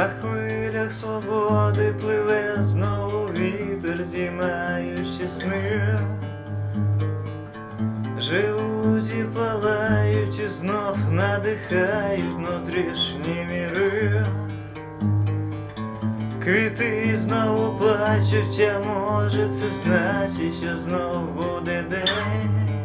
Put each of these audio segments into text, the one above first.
На хвилях свободи пливе знову вітер, зіймаючи сни. Живуть і палають, і знов надихають внутрішні міри. Квіти знову плачуть, а може це значить, що знов буде день.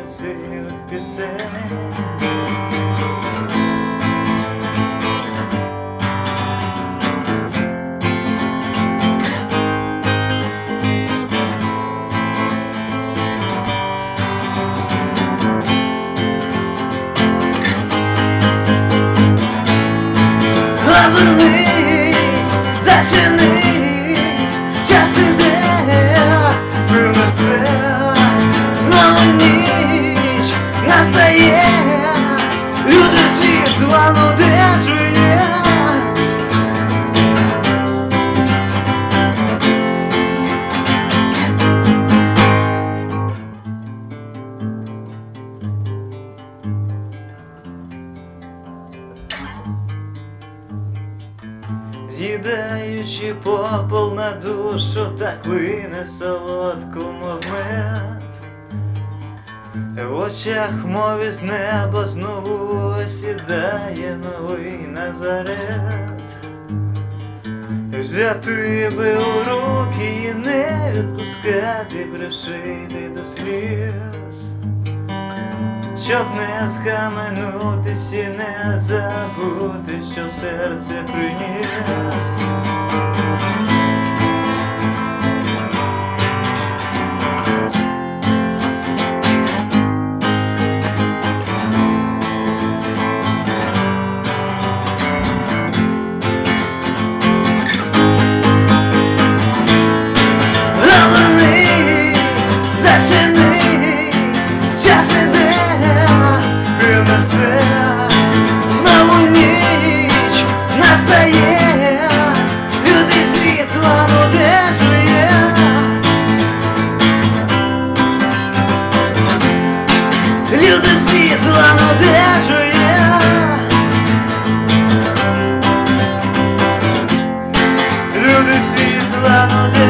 esquecer, esquecer. З'їдаючи попел на душу, так лине солодку, мов мед. В очах, мов із неба, знову осідає новий Назарет. Взяти би у руки і не відпускати, пришити до сліз. Щоб не схаменутись і не забути, що в серце приніс. Всюди світло, ну де ж я? Люди світла, ну де